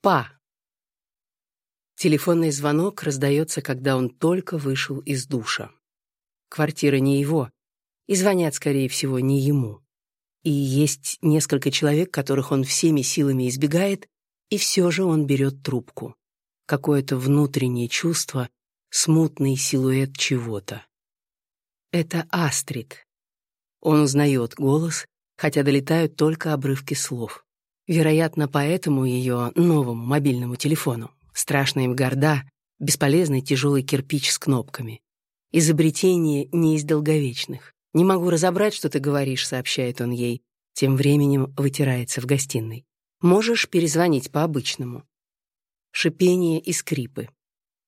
Па. Телефонный звонок раздается, когда он только вышел из душа. Квартира не его, и звонят, скорее всего, не ему. И есть несколько человек, которых он всеми силами избегает, и все же он берет трубку. Какое-то внутреннее чувство, смутный силуэт чего-то. Это Астрид. Он узнает голос, хотя долетают только обрывки слов. Вероятно, поэтому ее новому мобильному телефону. Страшно им горда, бесполезный тяжелый кирпич с кнопками. Изобретение не из долговечных. «Не могу разобрать, что ты говоришь», — сообщает он ей. Тем временем вытирается в гостиной. «Можешь перезвонить по-обычному». Шипение и скрипы.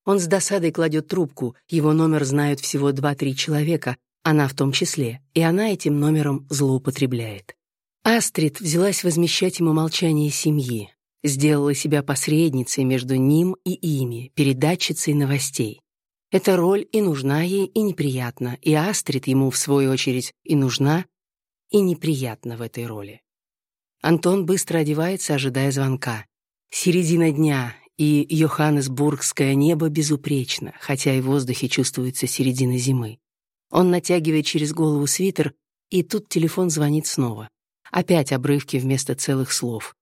Он с досадой кладет трубку, его номер знают всего два-три человека, она в том числе, и она этим номером злоупотребляет. Астрид взялась возмещать ему молчание семьи, сделала себя посредницей между ним и ими, передатчицей новостей. Эта роль и нужна ей, и неприятна, и Астрид ему, в свою очередь, и нужна, и неприятна в этой роли. Антон быстро одевается, ожидая звонка. Середина дня, и Йоханнесбургское небо безупречно, хотя и в воздухе чувствуется середина зимы. Он натягивает через голову свитер, и тут телефон звонит снова. Опять обрывки вместо целых слов.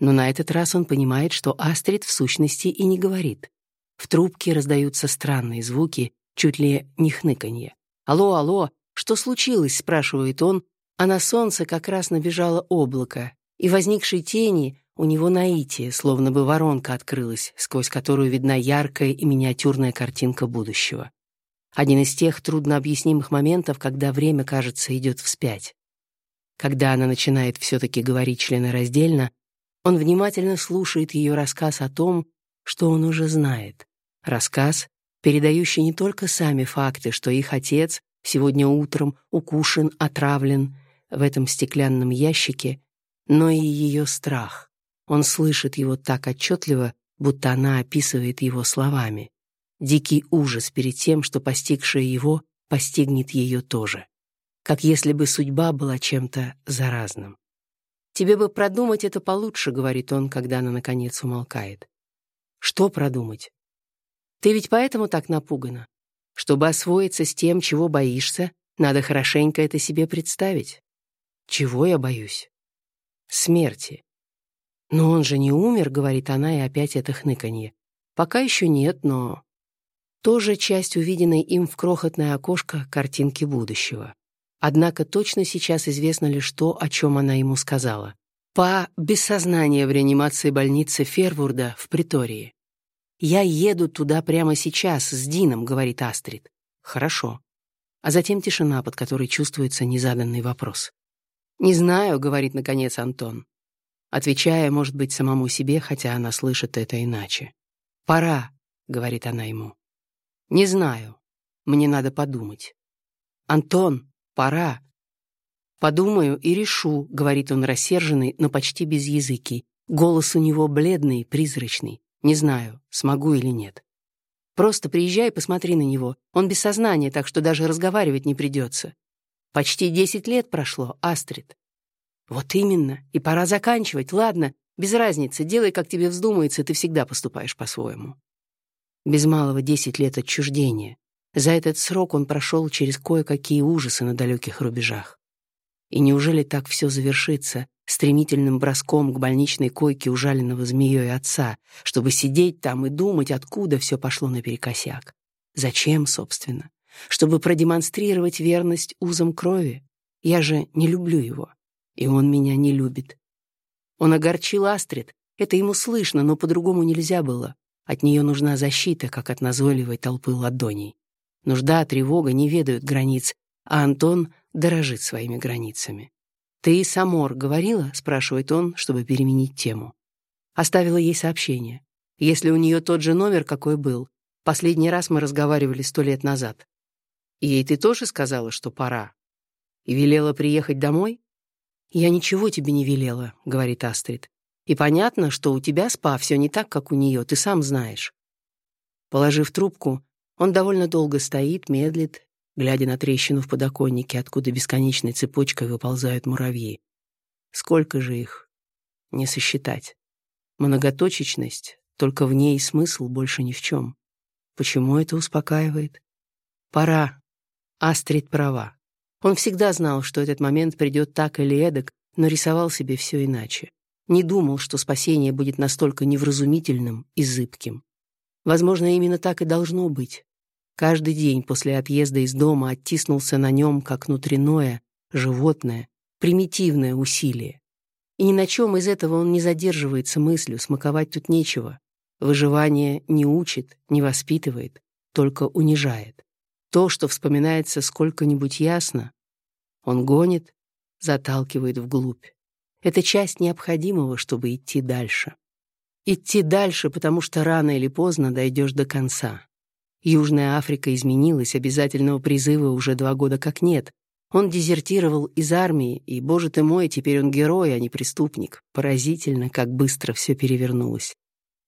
Но на этот раз он понимает, что Астрид в сущности и не говорит. В трубке раздаются странные звуки, чуть ли не хныканье. «Алло, алло, что случилось?» — спрашивает он, а на солнце как раз набежало облако, и возникшей тени у него наитие, словно бы воронка открылась, сквозь которую видна яркая и миниатюрная картинка будущего. Один из тех труднообъяснимых моментов, когда время, кажется, идет вспять. Когда она начинает все-таки говорить членораздельно, он внимательно слушает ее рассказ о том, что он уже знает. Рассказ, передающий не только сами факты, что их отец сегодня утром укушен, отравлен в этом стеклянном ящике, но и ее страх. Он слышит его так отчетливо, будто она описывает его словами дикий ужас перед тем, что постигшее его постигнет ее тоже. Как если бы судьба была чем-то заразным. «Тебе бы продумать это получше», — говорит он, когда она, наконец, умолкает. «Что продумать? Ты ведь поэтому так напугана? Чтобы освоиться с тем, чего боишься, надо хорошенько это себе представить. Чего я боюсь? Смерти. Но он же не умер, говорит она, и опять это хныканье. Пока еще нет, но тоже часть увиденной им в крохотное окошко картинки будущего. Однако точно сейчас известно лишь то, о чем она ему сказала. Па без сознания в реанимации больницы Фервурда в Притории. «Я еду туда прямо сейчас, с Дином», — говорит Астрид. «Хорошо». А затем тишина, под которой чувствуется незаданный вопрос. «Не знаю», — говорит наконец Антон, отвечая, может быть, самому себе, хотя она слышит это иначе. «Пора», — говорит она ему. «Не знаю. Мне надо подумать». «Антон, пора». «Подумаю и решу», — говорит он рассерженный, но почти без языки. Голос у него бледный, призрачный. Не знаю, смогу или нет. Просто приезжай и посмотри на него. Он без сознания, так что даже разговаривать не придется. Почти десять лет прошло, Астрид. Вот именно. И пора заканчивать. Ладно, без разницы. Делай, как тебе вздумается, ты всегда поступаешь по-своему без малого десять лет отчуждения. За этот срок он прошел через кое-какие ужасы на далеких рубежах. И неужели так все завершится стремительным броском к больничной койке ужаленного змеей отца, чтобы сидеть там и думать, откуда все пошло наперекосяк? Зачем, собственно? Чтобы продемонстрировать верность узам крови? Я же не люблю его, и он меня не любит. Он огорчил Астрид, это ему слышно, но по-другому нельзя было. От нее нужна защита, как от назойливой толпы ладоней. Нужда, тревога не ведают границ, а Антон дорожит своими границами. «Ты, Самор, говорила?» — спрашивает он, чтобы переменить тему. Оставила ей сообщение. Если у нее тот же номер, какой был. Последний раз мы разговаривали сто лет назад. Ей ты тоже сказала, что пора? И велела приехать домой? «Я ничего тебе не велела», — говорит Астрид. И понятно, что у тебя, спа, все не так, как у нее, ты сам знаешь. Положив трубку, он довольно долго стоит, медлит, глядя на трещину в подоконнике, откуда бесконечной цепочкой выползают муравьи. Сколько же их? Не сосчитать. Многоточечность, только в ней смысл больше ни в чем. Почему это успокаивает? Пора. Астрид права. Он всегда знал, что этот момент придет так или эдак, но рисовал себе все иначе. Не думал, что спасение будет настолько невразумительным и зыбким. Возможно, именно так и должно быть. Каждый день после отъезда из дома оттиснулся на нем, как внутреннее, животное, примитивное усилие. И ни на чем из этого он не задерживается мыслью, смаковать тут нечего. Выживание не учит, не воспитывает, только унижает. То, что вспоминается сколько-нибудь ясно, он гонит, заталкивает вглубь. Это часть необходимого, чтобы идти дальше. Идти дальше, потому что рано или поздно дойдешь до конца. Южная Африка изменилась, обязательного призыва уже два года как нет. Он дезертировал из армии, и, боже ты мой, теперь он герой, а не преступник. Поразительно, как быстро все перевернулось.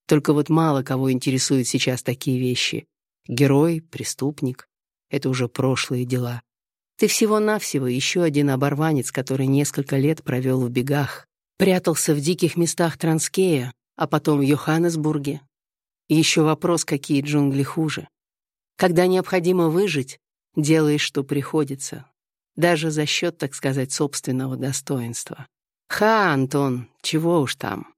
Только вот мало кого интересуют сейчас такие вещи. Герой, преступник — это уже прошлые дела. Ты всего-навсего еще один оборванец, который несколько лет провел в бегах, прятался в диких местах Транскея, а потом в Йоханнесбурге. еще вопрос, какие джунгли хуже. Когда необходимо выжить, делаешь, что приходится. Даже за счет, так сказать, собственного достоинства. Ха, Антон, чего уж там.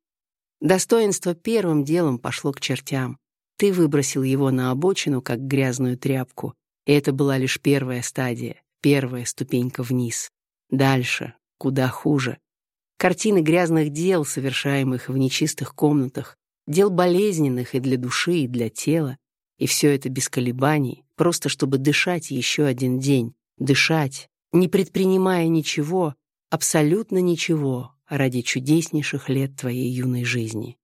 Достоинство первым делом пошло к чертям. Ты выбросил его на обочину, как грязную тряпку, и это была лишь первая стадия, первая ступенька вниз. Дальше, куда хуже. Картины грязных дел, совершаемых в нечистых комнатах, дел болезненных и для души, и для тела, и все это без колебаний, просто чтобы дышать еще один день, дышать, не предпринимая ничего, абсолютно ничего, ради чудеснейших лет твоей юной жизни.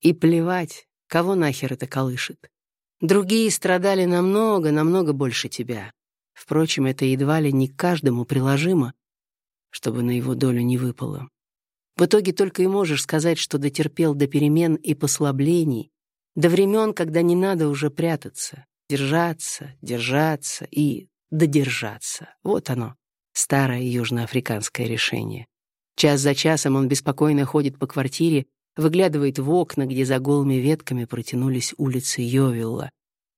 И плевать, кого нахер это колышет. Другие страдали намного, намного больше тебя. Впрочем, это едва ли не каждому приложимо, чтобы на его долю не выпало. В итоге только и можешь сказать, что дотерпел до перемен и послаблений, до времен, когда не надо уже прятаться, держаться, держаться и додержаться. Вот оно, старое южноафриканское решение. Час за часом он беспокойно ходит по квартире, выглядывает в окна, где за голыми ветками протянулись улицы Йовилла,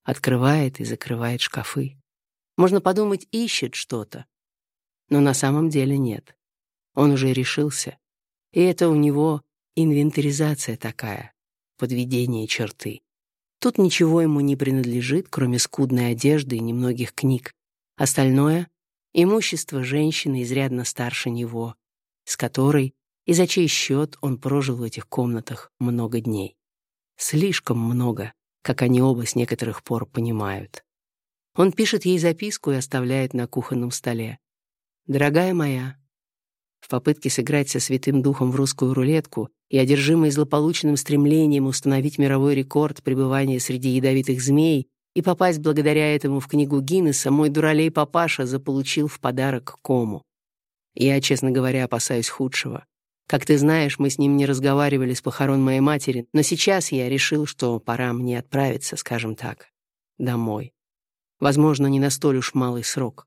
открывает и закрывает шкафы. Можно подумать, ищет что-то. Но на самом деле нет. Он уже решился. И это у него инвентаризация такая, подведение черты. Тут ничего ему не принадлежит, кроме скудной одежды и немногих книг. Остальное — имущество женщины изрядно старше него, с которой и за чей счет он прожил в этих комнатах много дней. Слишком много, как они оба с некоторых пор понимают. Он пишет ей записку и оставляет на кухонном столе. «Дорогая моя, в попытке сыграть со Святым Духом в русскую рулетку и одержимый злополучным стремлением установить мировой рекорд пребывания среди ядовитых змей и попасть благодаря этому в книгу Гиннесса, мой дуралей папаша заполучил в подарок кому. Я, честно говоря, опасаюсь худшего. Как ты знаешь, мы с ним не разговаривали с похорон моей матери, но сейчас я решил, что пора мне отправиться, скажем так, домой. Возможно, не на столь уж малый срок.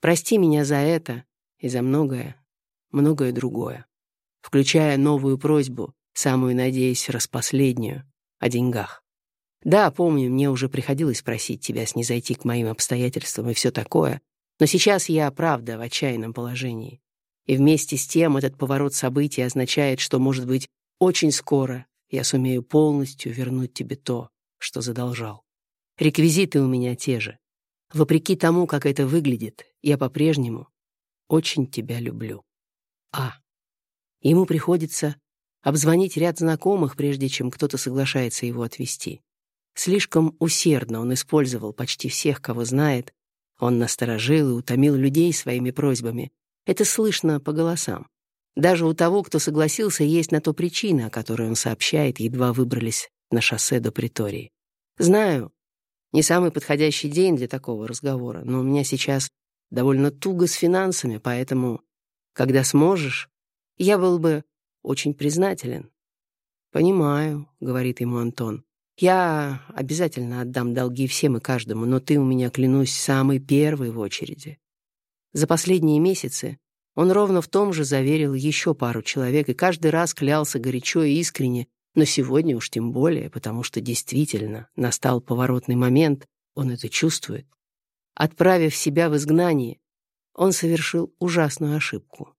Прости меня за это и за многое, многое другое, включая новую просьбу, самую, надеюсь, распоследнюю, о деньгах. Да, помню, мне уже приходилось просить тебя снизойти к моим обстоятельствам и все такое, но сейчас я, правда, в отчаянном положении. И вместе с тем этот поворот событий означает, что, может быть, очень скоро я сумею полностью вернуть тебе то, что задолжал. Реквизиты у меня те же. Вопреки тому, как это выглядит, я по-прежнему очень тебя люблю. А. Ему приходится обзвонить ряд знакомых, прежде чем кто-то соглашается его отвезти. Слишком усердно он использовал почти всех, кого знает, он насторожил и утомил людей своими просьбами. Это слышно по голосам. Даже у того, кто согласился, есть на то причина, о которой он сообщает, едва выбрались на шоссе до Притории. Знаю, не самый подходящий день для такого разговора, но у меня сейчас довольно туго с финансами, поэтому, когда сможешь, я был бы очень признателен. «Понимаю», — говорит ему Антон. Я обязательно отдам долги всем и каждому, но ты у меня, клянусь, самый первый в очереди. За последние месяцы он ровно в том же заверил еще пару человек и каждый раз клялся горячо и искренне, Но сегодня уж тем более, потому что действительно настал поворотный момент, он это чувствует. Отправив себя в изгнание, он совершил ужасную ошибку.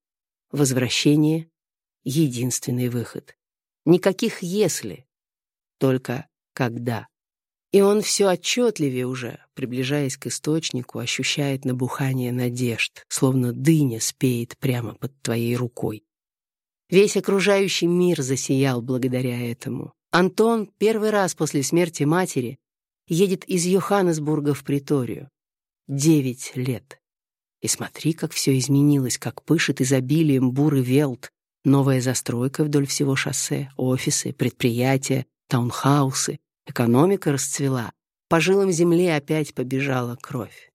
Возвращение — единственный выход. Никаких «если», только «когда». И он все отчетливее уже, приближаясь к источнику, ощущает набухание надежд, словно дыня спеет прямо под твоей рукой. Весь окружающий мир засиял благодаря этому. Антон первый раз после смерти матери едет из Йоханнесбурга в Приторию. Девять лет. И смотри, как все изменилось, как пышет изобилием бурый велт, новая застройка вдоль всего шоссе, офисы, предприятия, таунхаусы, Экономика расцвела, по жилам земли опять побежала кровь.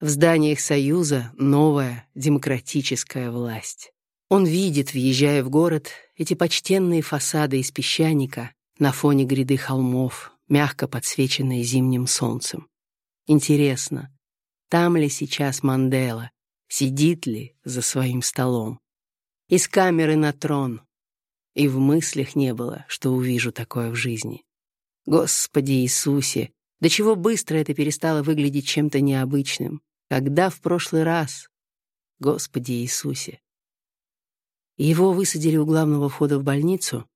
В зданиях Союза новая демократическая власть. Он видит, въезжая в город, эти почтенные фасады из песчаника на фоне гряды холмов, мягко подсвеченные зимним солнцем. Интересно, там ли сейчас Мандела, сидит ли за своим столом? Из камеры на трон. И в мыслях не было, что увижу такое в жизни. Господи Иисусе, до чего быстро это перестало выглядеть чем-то необычным. Когда в прошлый раз? Господи Иисусе. Его высадили у главного входа в больницу,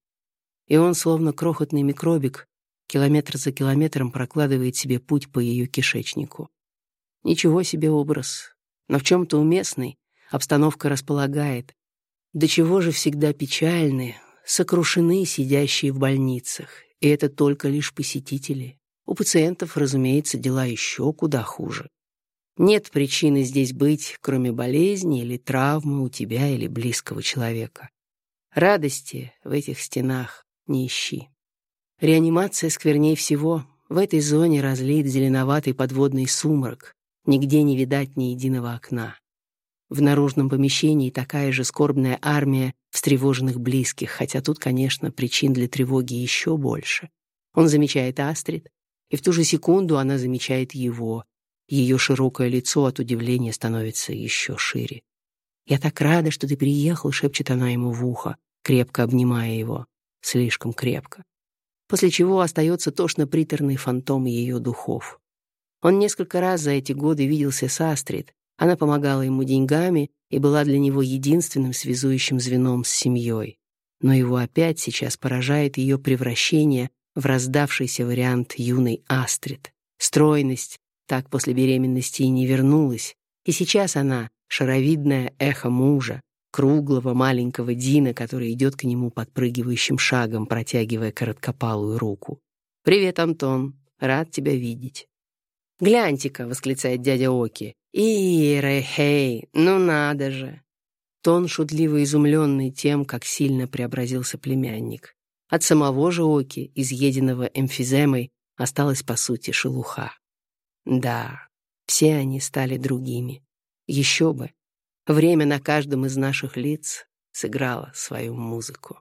и он, словно крохотный микробик, километр за километром прокладывает себе путь по ее кишечнику. Ничего себе образ, но в чем-то уместный, обстановка располагает. До чего же всегда печальны, сокрушены сидящие в больницах, и это только лишь посетители. У пациентов, разумеется, дела еще куда хуже. Нет причины здесь быть, кроме болезни или травмы у тебя или близкого человека. Радости в этих стенах не ищи. Реанимация скверней всего. В этой зоне разлит зеленоватый подводный сумрак. Нигде не видать ни единого окна. В наружном помещении такая же скорбная армия встревоженных близких, хотя тут, конечно, причин для тревоги еще больше. Он замечает Астрид, и в ту же секунду она замечает его. Ее широкое лицо от удивления становится еще шире. «Я так рада, что ты приехал», — шепчет она ему в ухо, крепко обнимая его. Слишком крепко. После чего остается тошно-приторный фантом ее духов. Он несколько раз за эти годы виделся с Астрид, она помогала ему деньгами и была для него единственным связующим звеном с семьей. Но его опять сейчас поражает ее превращение в раздавшийся вариант юной Астрид. Стройность так после беременности и не вернулась, и сейчас она — шаровидное эхо мужа, круглого маленького Дина, который идет к нему подпрыгивающим шагом, протягивая короткопалую руку. «Привет, Антон. Рад тебя видеть». «Гляньте-ка!» — восклицает дядя Оки. «Ира, хей, ну надо же!» Тон шутливо изумленный тем, как сильно преобразился племянник. От самого же Оки, изъеденного эмфиземой, осталась, по сути, шелуха. Да, все они стали другими. Еще бы. Время на каждом из наших лиц сыграло свою музыку.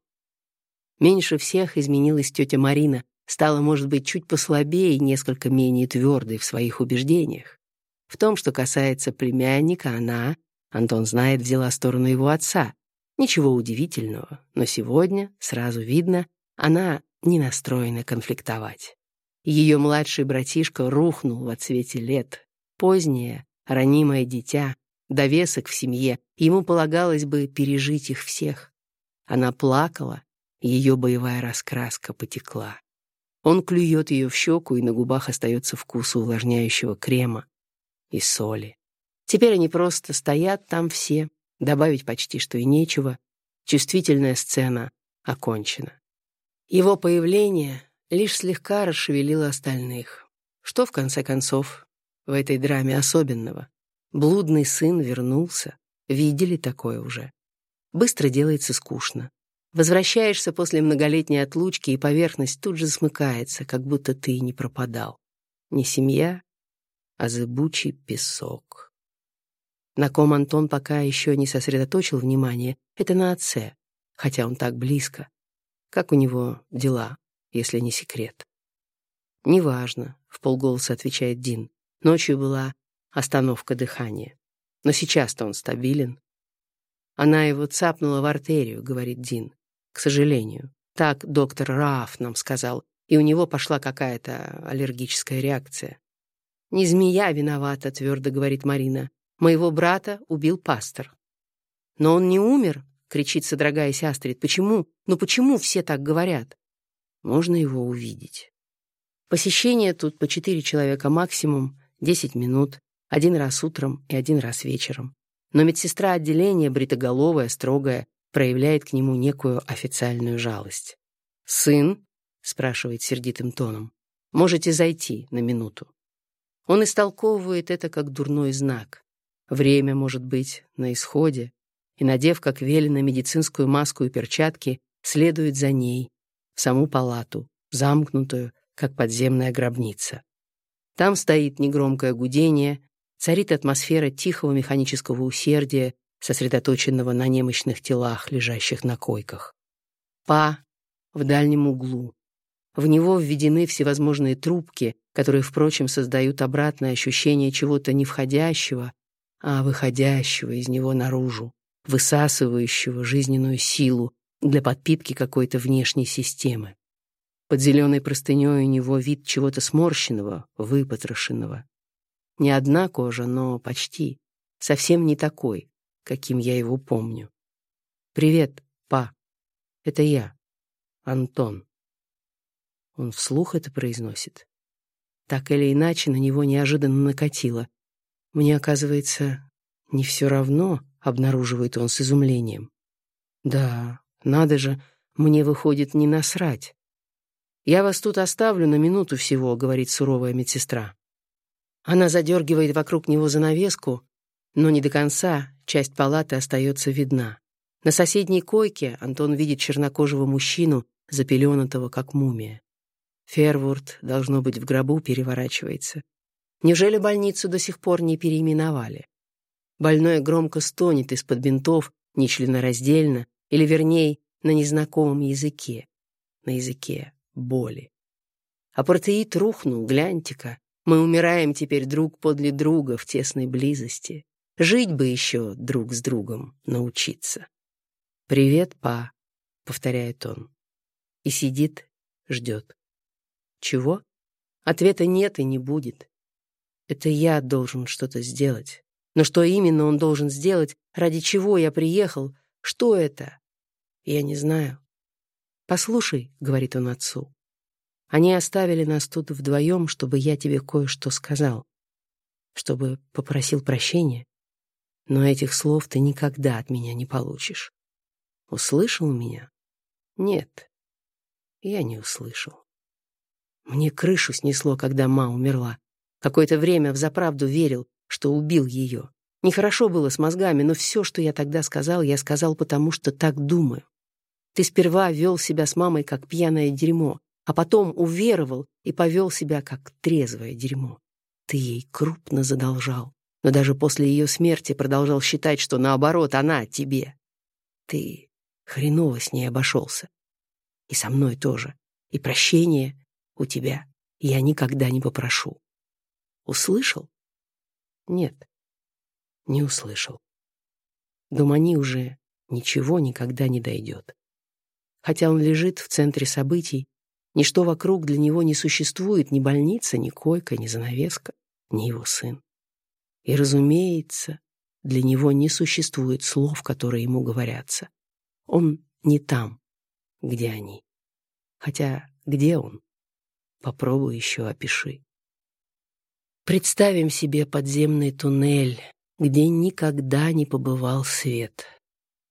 Меньше всех изменилась тетя Марина, стала, может быть, чуть послабее и несколько менее твердой в своих убеждениях. В том, что касается племянника, она, Антон знает, взяла сторону его отца. Ничего удивительного, но сегодня, сразу видно, она не настроена конфликтовать. Ее младший братишка рухнул в отсвете лет. Позднее, ранимое дитя, довесок в семье, ему полагалось бы пережить их всех. Она плакала, ее боевая раскраска потекла. Он клюет ее в щеку, и на губах остается вкус увлажняющего крема и соли. Теперь они просто стоят там все, добавить почти что и нечего. Чувствительная сцена окончена. Его появление лишь слегка расшевелило остальных. Что, в конце концов, в этой драме особенного? Блудный сын вернулся. Видели такое уже. Быстро делается скучно. Возвращаешься после многолетней отлучки, и поверхность тут же смыкается, как будто ты и не пропадал. Ни семья, а зыбучий песок. На ком Антон пока еще не сосредоточил внимание, это на отце, хотя он так близко. Как у него дела, если не секрет? «Неважно», — в полголоса отвечает Дин. Ночью была остановка дыхания. Но сейчас-то он стабилен. Она его цапнула в артерию, говорит Дин. К сожалению. Так доктор Раф нам сказал, и у него пошла какая-то аллергическая реакция. «Не змея виновата», — твердо говорит Марина. «Моего брата убил пастор». «Но он не умер», — кричит, содрогаясь Астрид. «Почему? Ну почему все так говорят?» Можно его увидеть. Посещение тут по четыре человека максимум, десять минут, один раз утром и один раз вечером. Но медсестра отделения, бритоголовая, строгая, проявляет к нему некую официальную жалость. «Сын?» — спрашивает сердитым тоном. «Можете зайти на минуту». Он истолковывает это как дурной знак. Время, может быть, на исходе, и, надев, как велено, медицинскую маску и перчатки, следует за ней, в саму палату, замкнутую, как подземная гробница. Там стоит негромкое гудение, царит атмосфера тихого механического усердия, сосредоточенного на немощных телах, лежащих на койках. Па в дальнем углу. В него введены всевозможные трубки, которые, впрочем, создают обратное ощущение чего-то не входящего, а выходящего из него наружу, высасывающего жизненную силу для подпитки какой-то внешней системы. Под зеленой простыней у него вид чего-то сморщенного, выпотрошенного. Не одна кожа, но почти. Совсем не такой, каким я его помню. «Привет, па. Это я, Антон». Он вслух это произносит. Так или иначе, на него неожиданно накатило. Мне, оказывается, не все равно, обнаруживает он с изумлением. Да, надо же, мне выходит не насрать. «Я вас тут оставлю на минуту всего», — говорит суровая медсестра. Она задергивает вокруг него занавеску, но не до конца, часть палаты остается видна. На соседней койке Антон видит чернокожего мужчину, запеленатого как мумия. Фервурд, должно быть, в гробу переворачивается. Неужели больницу до сих пор не переименовали? Больной громко стонет из-под бинтов, нечленораздельно, или, вернее, на незнакомом языке, на языке боли. Апартеид рухнул, гляньте-ка, мы умираем теперь друг подле друга в тесной близости. Жить бы еще друг с другом научиться. «Привет, па», — повторяет он. И сидит, ждет. Чего? Ответа нет и не будет. Это я должен что-то сделать. Но что именно он должен сделать, ради чего я приехал, что это? Я не знаю. «Послушай», — говорит он отцу, — «они оставили нас тут вдвоем, чтобы я тебе кое-что сказал, чтобы попросил прощения. Но этих слов ты никогда от меня не получишь. Услышал меня? Нет, я не услышал. Мне крышу снесло, когда ма умерла. Какое-то время взаправду верил, что убил ее. Нехорошо было с мозгами, но все, что я тогда сказал, я сказал потому, что так думаю. Ты сперва вел себя с мамой как пьяное дерьмо, а потом уверовал и повел себя как трезвое дерьмо. Ты ей крупно задолжал, но даже после ее смерти продолжал считать, что наоборот, она тебе. Ты хреново с ней обошелся. И со мной тоже. И прощения у тебя я никогда не попрошу. Услышал? Нет, не услышал. До Мани уже ничего никогда не дойдет. Хотя он лежит в центре событий, ничто вокруг для него не существует, ни больница, ни койка, ни занавеска, ни его сын. И, разумеется, для него не существует слов, которые ему говорятся. Он не там, где они. Хотя где он? Попробуй еще опиши. Представим себе подземный туннель, где никогда не побывал свет.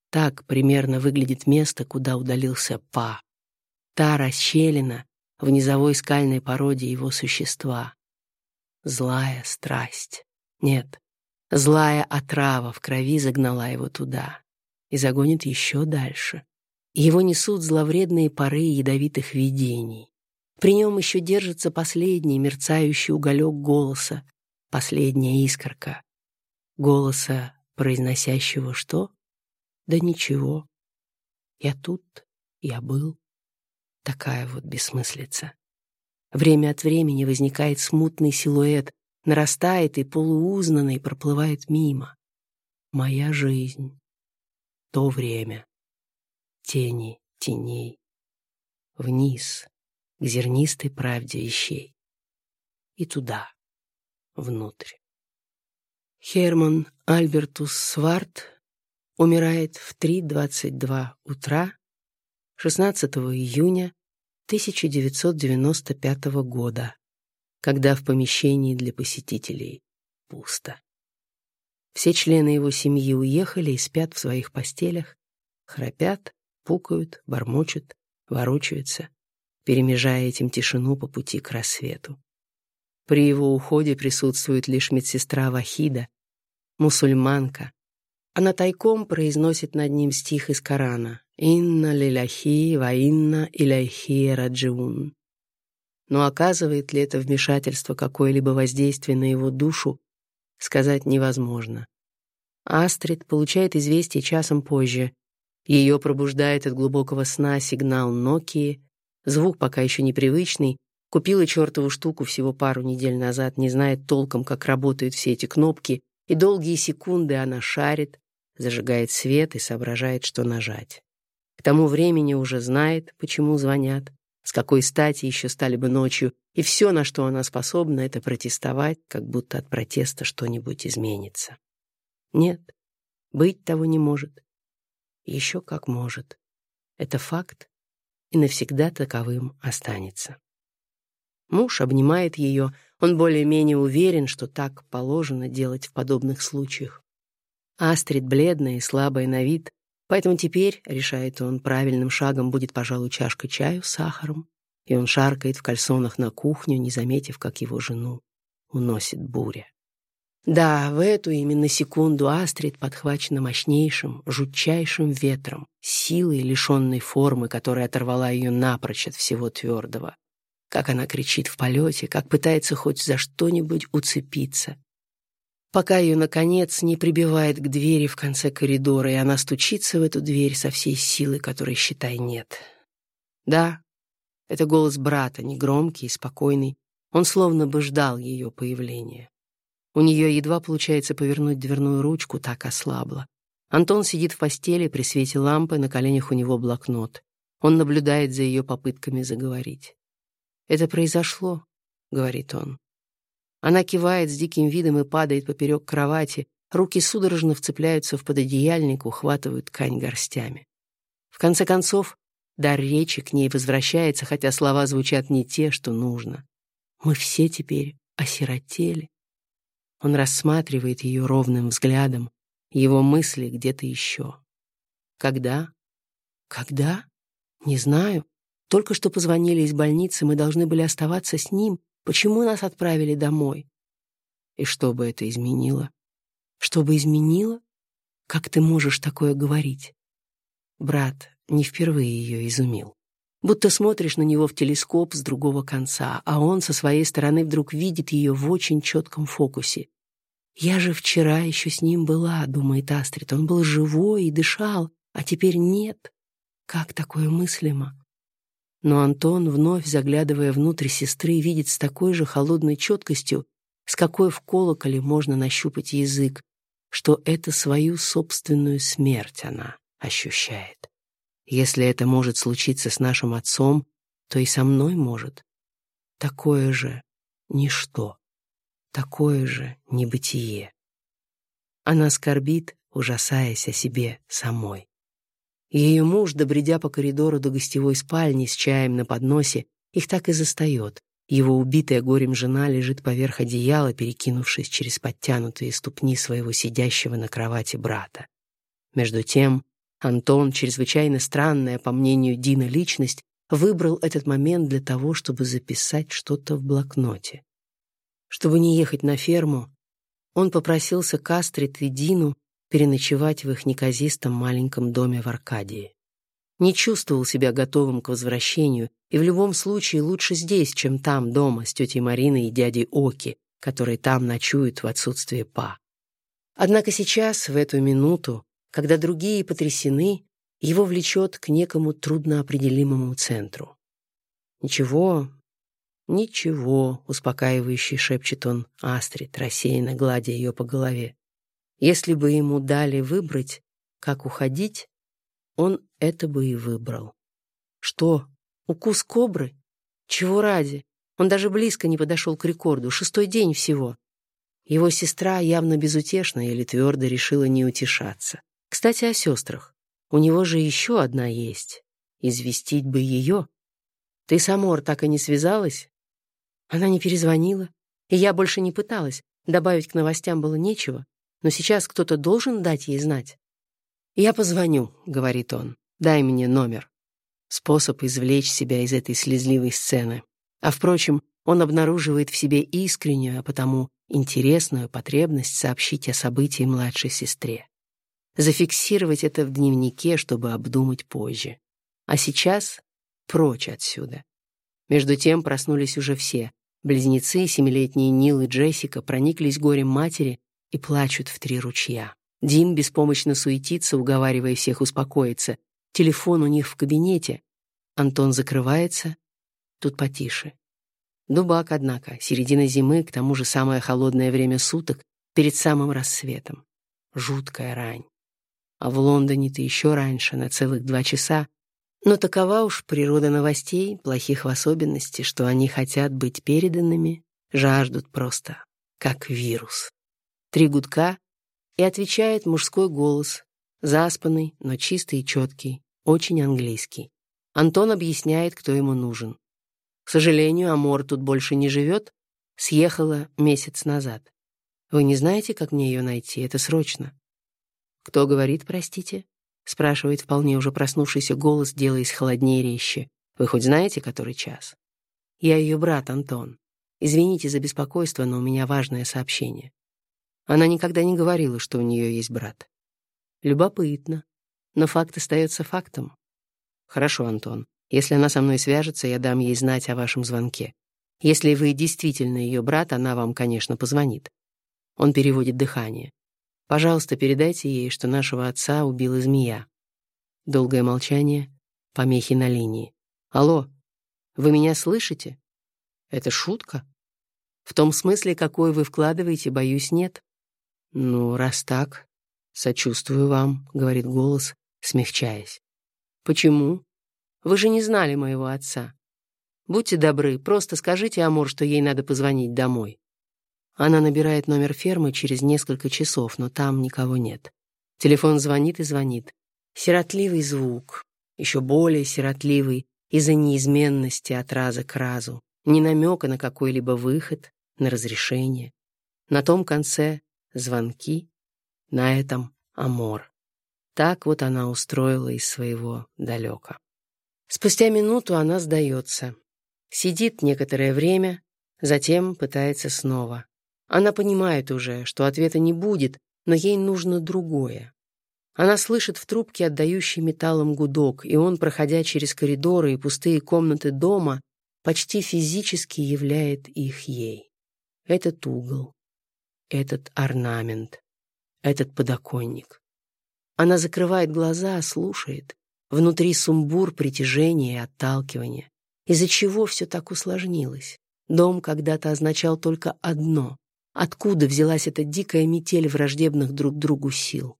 Так примерно выглядит место, куда удалился Па. Та расщелина в низовой скальной породе его существа. Злая страсть. Нет, злая отрава в крови загнала его туда и загонит еще дальше. Его несут зловредные пары ядовитых видений. При нем еще держится последний мерцающий уголек голоса, последняя искорка. Голоса, произносящего что? Да ничего. Я тут, я был. Такая вот бессмыслица. Время от времени возникает смутный силуэт, нарастает и полуузнанный проплывает мимо. Моя жизнь. То время. Тени теней. вниз, к зернистой правде вещей. И туда, внутрь. Херман Альбертус Сварт умирает в 3.22 утра 16 июня 1995 года, когда в помещении для посетителей пусто. Все члены его семьи уехали и спят в своих постелях, храпят, пукают, бормочут, ворочаются, перемежая этим тишину по пути к рассвету. При его уходе присутствует лишь медсестра Вахида, мусульманка. Она тайком произносит над ним стих из Корана «Инна лиляхи ва инна иляхи раджиун». Но оказывает ли это вмешательство какое-либо воздействие на его душу, сказать невозможно. Астрид получает известие часом позже. Ее пробуждает от глубокого сна сигнал Нокии, звук пока еще непривычный, купила чертову штуку всего пару недель назад, не знает толком, как работают все эти кнопки, и долгие секунды она шарит, зажигает свет и соображает, что нажать. К тому времени уже знает, почему звонят, с какой стати еще стали бы ночью, и все, на что она способна, это протестовать, как будто от протеста что-нибудь изменится. Нет, быть того не может. Еще как может. Это факт, и навсегда таковым останется. Муж обнимает ее, он более-менее уверен, что так положено делать в подобных случаях. Астрид бледная и слабая на вид, Поэтому теперь, решает он, правильным шагом будет, пожалуй, чашка чаю с сахаром, и он шаркает в кальсонах на кухню, не заметив, как его жену уносит буря. Да, в эту именно секунду Астрид подхвачена мощнейшим, жутчайшим ветром, силой, лишенной формы, которая оторвала ее напрочь от всего твердого. Как она кричит в полете, как пытается хоть за что-нибудь уцепиться, пока ее, наконец, не прибивает к двери в конце коридора, и она стучится в эту дверь со всей силы, которой, считай, нет. Да, это голос брата, негромкий и спокойный. Он словно бы ждал ее появления. У нее едва получается повернуть дверную ручку, так ослабла. Антон сидит в постели при свете лампы, на коленях у него блокнот. Он наблюдает за ее попытками заговорить. «Это произошло», — говорит он. Она кивает с диким видом и падает поперек кровати. Руки судорожно вцепляются в пододеяльник, ухватывают ткань горстями. В конце концов, дар речи к ней возвращается, хотя слова звучат не те, что нужно. Мы все теперь осиротели. Он рассматривает ее ровным взглядом, его мысли где-то еще. Когда? Когда? Не знаю. Только что позвонили из больницы, мы должны были оставаться с ним, Почему нас отправили домой? И что бы это изменило? Что бы изменило? Как ты можешь такое говорить? Брат не впервые ее изумил. Будто смотришь на него в телескоп с другого конца, а он со своей стороны вдруг видит ее в очень четком фокусе. «Я же вчера еще с ним была», — думает Астрид. «Он был живой и дышал, а теперь нет. Как такое мыслимо?» Но Антон, вновь заглядывая внутрь сестры, видит с такой же холодной четкостью, с какой в колоколе можно нащупать язык, что это свою собственную смерть она ощущает. Если это может случиться с нашим отцом, то и со мной может. Такое же ничто, такое же небытие. Она скорбит, ужасаясь о себе самой. Ее муж, добредя по коридору до гостевой спальни с чаем на подносе, их так и застает. Его убитая горем жена лежит поверх одеяла, перекинувшись через подтянутые ступни своего сидящего на кровати брата. Между тем, Антон, чрезвычайно странная, по мнению Дина, личность, выбрал этот момент для того, чтобы записать что-то в блокноте. Чтобы не ехать на ферму, он попросился к и Дину переночевать в их неказистом маленьком доме в Аркадии. Не чувствовал себя готовым к возвращению, и в любом случае лучше здесь, чем там, дома, с тетей Мариной и дядей Оки, которые там ночуют в отсутствие Па. Однако сейчас, в эту минуту, когда другие потрясены, его влечет к некому трудноопределимому центру. «Ничего, ничего», — успокаивающе шепчет он Астрид, рассеянно гладя ее по голове. Если бы ему дали выбрать, как уходить, он это бы и выбрал. Что? Укус кобры? Чего ради? Он даже близко не подошел к рекорду, шестой день всего. Его сестра явно безутешна или твердо решила не утешаться. Кстати, о сестрах. У него же еще одна есть. Известить бы ее. Ты с Амор так и не связалась? Она не перезвонила, и я больше не пыталась. Добавить к новостям было нечего, но сейчас кто-то должен дать ей знать. «Я позвоню», — говорит он. «Дай мне номер». Способ извлечь себя из этой слезливой сцены. А, впрочем, он обнаруживает в себе искреннюю, а потому интересную потребность сообщить о событии младшей сестре. Зафиксировать это в дневнике, чтобы обдумать позже. А сейчас прочь отсюда. Между тем проснулись уже все. Близнецы, семилетние Нил и Джессика, прониклись горем матери и плачут в три ручья. Дим беспомощно суетится, уговаривая всех успокоиться. Телефон у них в кабинете. Антон закрывается. Тут потише. Дубак, однако, середина зимы, к тому же самое холодное время суток, перед самым рассветом. Жуткая рань. А в Лондоне-то еще раньше, на целых два часа. Но такова уж природа новостей, плохих в особенности, что они хотят быть переданными, жаждут просто, как вирус. Три гудка, и отвечает мужской голос, заспанный, но чистый и четкий, очень английский. Антон объясняет, кто ему нужен. К сожалению, Амор тут больше не живет. Съехала месяц назад. Вы не знаете, как мне ее найти? Это срочно. Кто говорит, простите? Спрашивает вполне уже проснувшийся голос, делаясь холоднее резче. Вы хоть знаете, который час? Я ее брат, Антон. Извините за беспокойство, но у меня важное сообщение. Она никогда не говорила, что у нее есть брат. Любопытно. Но факт остается фактом. Хорошо, Антон. Если она со мной свяжется, я дам ей знать о вашем звонке. Если вы действительно ее брат, она вам, конечно, позвонит. Он переводит дыхание. Пожалуйста, передайте ей, что нашего отца убила змея. Долгое молчание, помехи на линии. Алло, вы меня слышите? Это шутка? В том смысле, какой вы вкладываете, боюсь, нет. Ну, раз так, сочувствую вам, говорит голос, смягчаясь. Почему? Вы же не знали моего отца. Будьте добры, просто скажите Амур, что ей надо позвонить домой. Она набирает номер фермы через несколько часов, но там никого нет. Телефон звонит и звонит. Сиротливый звук, еще более сиротливый из-за неизменности от раза к разу, ни намека на какой-либо выход, на разрешение. На том конце звонки, на этом Амор. Так вот она устроила из своего далека. Спустя минуту она сдается. Сидит некоторое время, затем пытается снова. Она понимает уже, что ответа не будет, но ей нужно другое. Она слышит в трубке отдающий металлом гудок, и он, проходя через коридоры и пустые комнаты дома, почти физически являет их ей. Этот угол, этот орнамент, этот подоконник. Она закрывает глаза, слушает, Внутри сумбур, притяжение и отталкивание. Из-за чего все так усложнилось? Дом когда-то означал только одно. Откуда взялась эта дикая метель враждебных друг другу сил?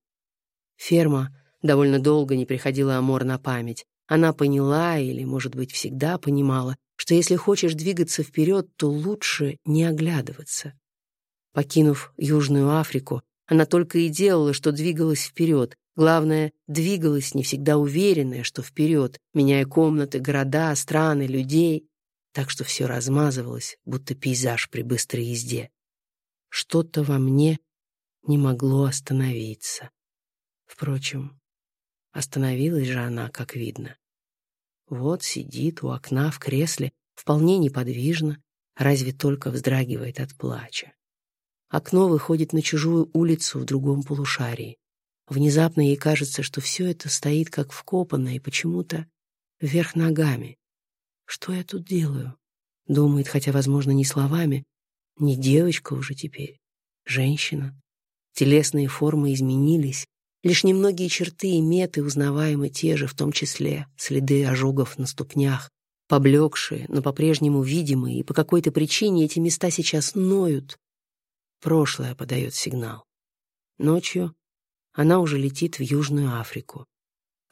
Ферма довольно долго не приходила Амор на память. Она поняла, или, может быть, всегда понимала, что если хочешь двигаться вперед, то лучше не оглядываться. Покинув Южную Африку, она только и делала, что двигалась вперед, Главное, двигалась не всегда уверенная, что вперед, меняя комнаты, города, страны, людей, так что все размазывалось, будто пейзаж при быстрой езде. Что-то во мне не могло остановиться. Впрочем, остановилась же она, как видно. Вот сидит у окна в кресле, вполне неподвижно, разве только вздрагивает от плача. Окно выходит на чужую улицу в другом полушарии. Внезапно ей кажется, что все это стоит как вкопанное и почему-то вверх ногами. «Что я тут делаю?» — думает, хотя, возможно, не словами. Не девочка уже теперь, женщина. Телесные формы изменились, лишь немногие черты и меты узнаваемы те же, в том числе следы ожогов на ступнях, поблекшие, но по-прежнему видимые, и по какой-то причине эти места сейчас ноют. Прошлое подает сигнал. Ночью она уже летит в Южную Африку.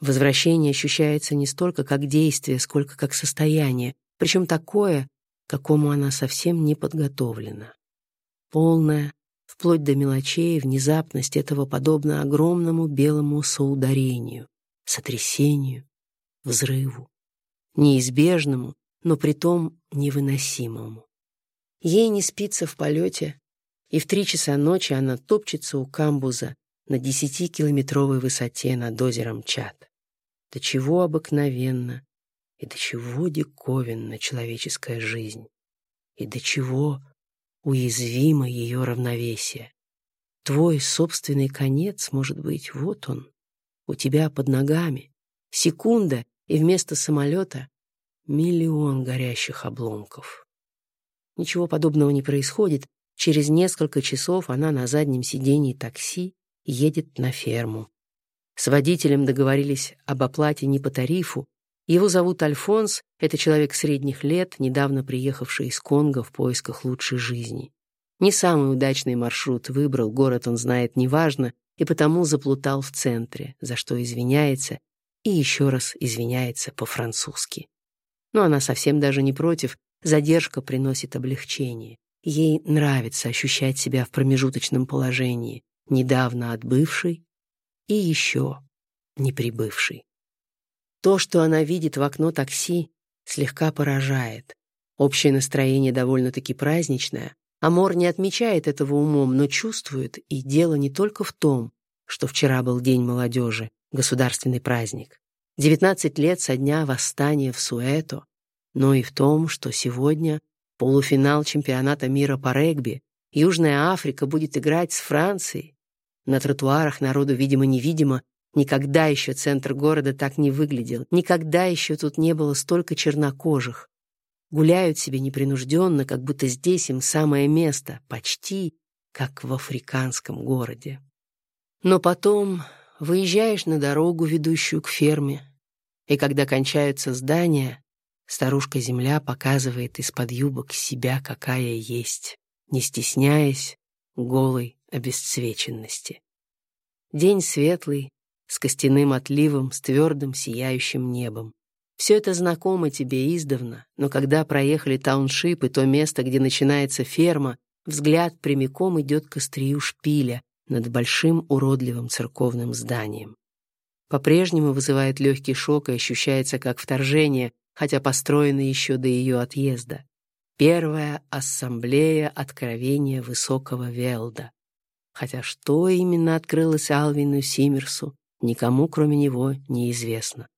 Возвращение ощущается не столько как действие, сколько как состояние, причем такое, к какому она совсем не подготовлена. Полная, вплоть до мелочей, внезапность этого подобна огромному белому соударению, сотрясению, взрыву, неизбежному, но притом невыносимому. Ей не спится в полете, и в три часа ночи она топчется у камбуза на десятикилометровой высоте над озером Чат. До чего обыкновенно и до чего диковинна человеческая жизнь, и до чего уязвимо ее равновесие. Твой собственный конец, может быть, вот он, у тебя под ногами. Секунда, и вместо самолета миллион горящих обломков. Ничего подобного не происходит. Через несколько часов она на заднем сидении такси едет на ферму. С водителем договорились об оплате не по тарифу. Его зовут Альфонс, это человек средних лет, недавно приехавший из Конго в поисках лучшей жизни. Не самый удачный маршрут выбрал, город он знает неважно, и потому заплутал в центре, за что извиняется, и еще раз извиняется по-французски. Но она совсем даже не против, задержка приносит облегчение. Ей нравится ощущать себя в промежуточном положении, недавно отбывший и еще не прибывший. То, что она видит в окно такси, слегка поражает. Общее настроение довольно-таки праздничное. Амор не отмечает этого умом, но чувствует, и дело не только в том, что вчера был День молодежи, государственный праздник. 19 лет со дня восстания в Суэто, но и в том, что сегодня полуфинал чемпионата мира по регби, Южная Африка будет играть с Францией, на тротуарах народу, видимо-невидимо, никогда еще центр города так не выглядел, никогда еще тут не было столько чернокожих. Гуляют себе непринужденно, как будто здесь им самое место, почти как в африканском городе. Но потом выезжаешь на дорогу, ведущую к ферме, и когда кончаются здания, старушка-земля показывает из-под юбок себя, какая есть, не стесняясь, голой, обесцвеченности. День светлый, с костяным отливом, с твердым сияющим небом. Все это знакомо тебе издавна, но когда проехали тауншип и то место, где начинается ферма, взгляд прямиком идет к острию шпиля над большим уродливым церковным зданием. По-прежнему вызывает легкий шок и ощущается как вторжение, хотя построено еще до ее отъезда. Первая ассамблея откровения высокого Велда. Хотя что именно открылось Алвину Симмерсу, никому, кроме него, неизвестно.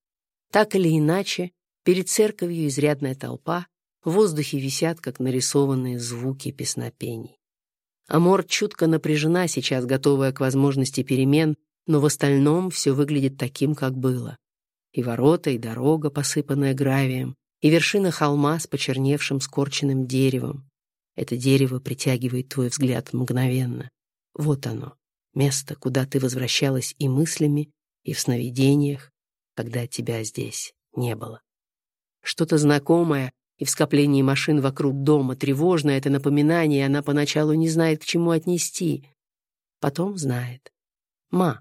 Так или иначе, перед церковью изрядная толпа, в воздухе висят, как нарисованные звуки песнопений. Амор чутко напряжена сейчас, готовая к возможности перемен, но в остальном все выглядит таким, как было. И ворота, и дорога, посыпанная гравием, и вершина холма с почерневшим скорченным деревом. Это дерево притягивает твой взгляд мгновенно. Вот оно, место, куда ты возвращалась и мыслями, и в сновидениях, когда тебя здесь не было. Что-то знакомое и в скоплении машин вокруг дома, тревожное это напоминание, она поначалу не знает, к чему отнести. Потом знает. Ма.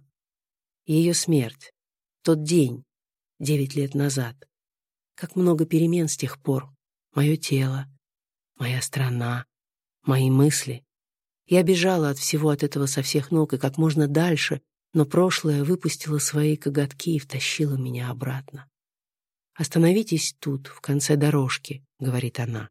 Ее смерть. Тот день, девять лет назад. Как много перемен с тех пор. Мое тело, моя страна, мои мысли. Я бежала от всего от этого со всех ног и как можно дальше, но прошлое выпустило свои коготки и втащило меня обратно. «Остановитесь тут, в конце дорожки», — говорит она.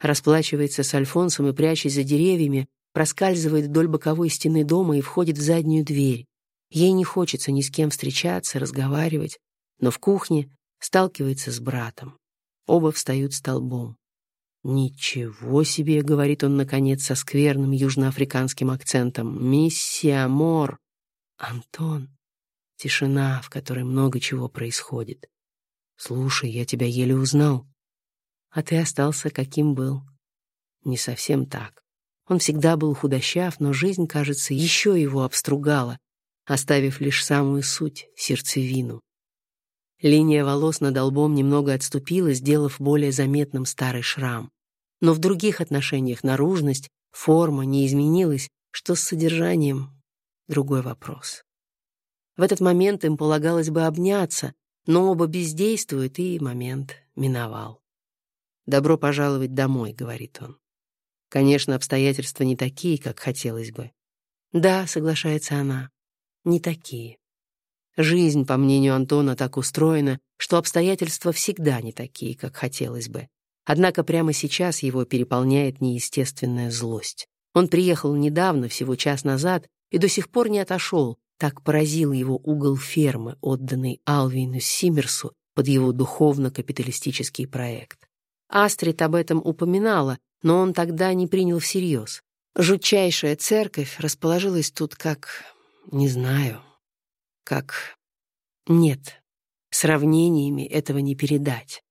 Расплачивается с Альфонсом и, прячась за деревьями, проскальзывает вдоль боковой стены дома и входит в заднюю дверь. Ей не хочется ни с кем встречаться, разговаривать, но в кухне сталкивается с братом. Оба встают столбом. «Ничего себе!» — говорит он, наконец, со скверным южноафриканским акцентом. «Миссия Мор!» «Антон!» Тишина, в которой много чего происходит. «Слушай, я тебя еле узнал. А ты остался, каким был». Не совсем так. Он всегда был худощав, но жизнь, кажется, еще его обстругала, оставив лишь самую суть, сердцевину. Линия волос над лбом немного отступила, сделав более заметным старый шрам. Но в других отношениях наружность, форма не изменилась, что с содержанием — другой вопрос. В этот момент им полагалось бы обняться, но оба бездействуют, и момент миновал. «Добро пожаловать домой», — говорит он. Конечно, обстоятельства не такие, как хотелось бы. Да, соглашается она, не такие. Жизнь, по мнению Антона, так устроена, что обстоятельства всегда не такие, как хотелось бы. Однако прямо сейчас его переполняет неестественная злость. Он приехал недавно, всего час назад, и до сих пор не отошел. Так поразил его угол фермы, отданный Алвину Симмерсу под его духовно-капиталистический проект. Астрид об этом упоминала, но он тогда не принял всерьез. Жутчайшая церковь расположилась тут как... не знаю... как... нет. Сравнениями этого не передать.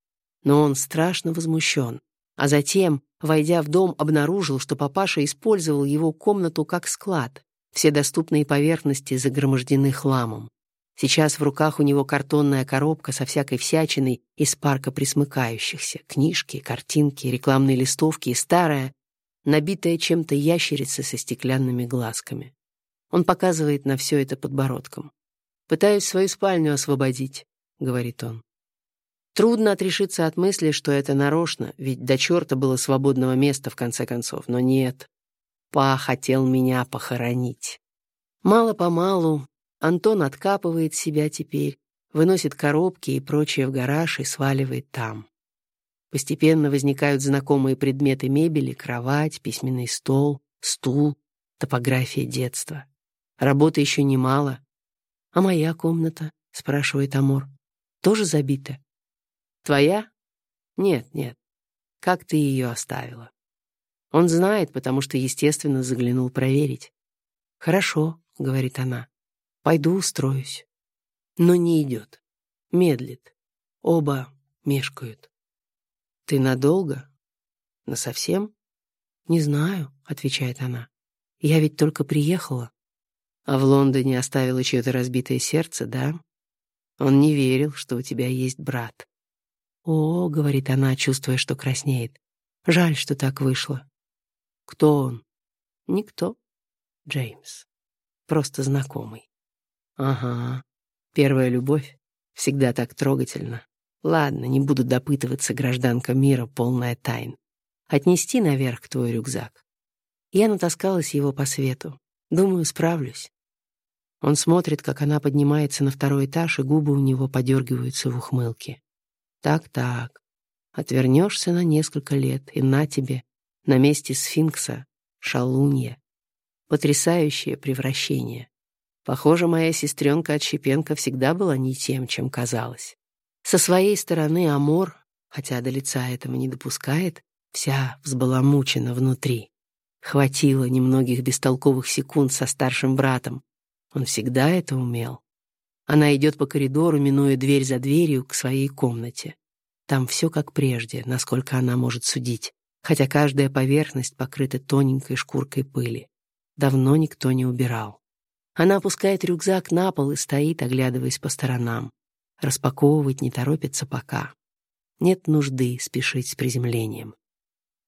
Но он страшно возмущен. А затем, войдя в дом, обнаружил, что папаша использовал его комнату как склад. Все доступные поверхности загромождены хламом. Сейчас в руках у него картонная коробка со всякой всячиной из парка присмыкающихся. Книжки, картинки, рекламные листовки и старая, набитая чем-то ящерица со стеклянными глазками. Он показывает на все это подбородком. «Пытаюсь свою спальню освободить», — говорит он. Трудно отрешиться от мысли, что это нарочно, ведь до черта было свободного места в конце концов, но нет. Па хотел меня похоронить. Мало-помалу Антон откапывает себя теперь, выносит коробки и прочее в гараж и сваливает там. Постепенно возникают знакомые предметы мебели, кровать, письменный стол, стул, топография детства. Работы еще немало. «А моя комната?» — спрашивает Амор. «Тоже забита?» Твоя? Нет, нет. Как ты ее оставила? Он знает, потому что, естественно, заглянул проверить. Хорошо, говорит она. Пойду устроюсь. Но не идет. Медлит. Оба мешкают. Ты надолго? Насовсем? Не знаю, отвечает она. Я ведь только приехала. А в Лондоне оставила чье-то разбитое сердце, да? Он не верил, что у тебя есть брат. «О», — говорит она, чувствуя, что краснеет, — «жаль, что так вышло». «Кто он?» «Никто. Джеймс. Просто знакомый». «Ага. Первая любовь. Всегда так трогательно. Ладно, не буду допытываться, гражданка мира, полная тайн. Отнести наверх твой рюкзак». Я натаскалась его по свету. Думаю, справлюсь. Он смотрит, как она поднимается на второй этаж, и губы у него подергиваются в ухмылке. Так-так. Отвернешься на несколько лет, и на тебе, на месте сфинкса, шалунья. Потрясающее превращение. Похоже, моя сестренка Отщепенко всегда была не тем, чем казалась. Со своей стороны Амор, хотя до лица этого не допускает, вся взбаламучена внутри. Хватило немногих бестолковых секунд со старшим братом. Он всегда это умел. Она идет по коридору, минуя дверь за дверью, к своей комнате. Там все как прежде, насколько она может судить, хотя каждая поверхность покрыта тоненькой шкуркой пыли. Давно никто не убирал. Она опускает рюкзак на пол и стоит, оглядываясь по сторонам. Распаковывать не торопится пока. Нет нужды спешить с приземлением.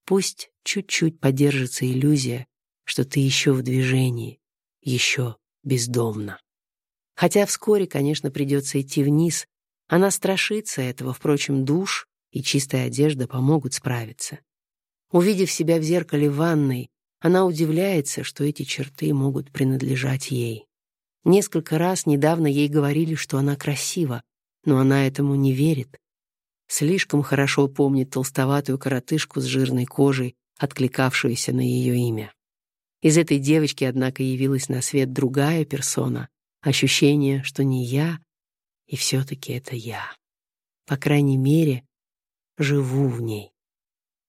Пусть чуть-чуть подержится иллюзия, что ты еще в движении, еще бездомно. Хотя вскоре, конечно, придется идти вниз. Она страшится этого, впрочем, душ и чистая одежда помогут справиться. Увидев себя в зеркале ванной, она удивляется, что эти черты могут принадлежать ей. Несколько раз недавно ей говорили, что она красива, но она этому не верит. Слишком хорошо помнит толстоватую коротышку с жирной кожей, откликавшуюся на ее имя. Из этой девочки, однако, явилась на свет другая персона, Ощущение, что не я, и все-таки это я. По крайней мере, живу в ней.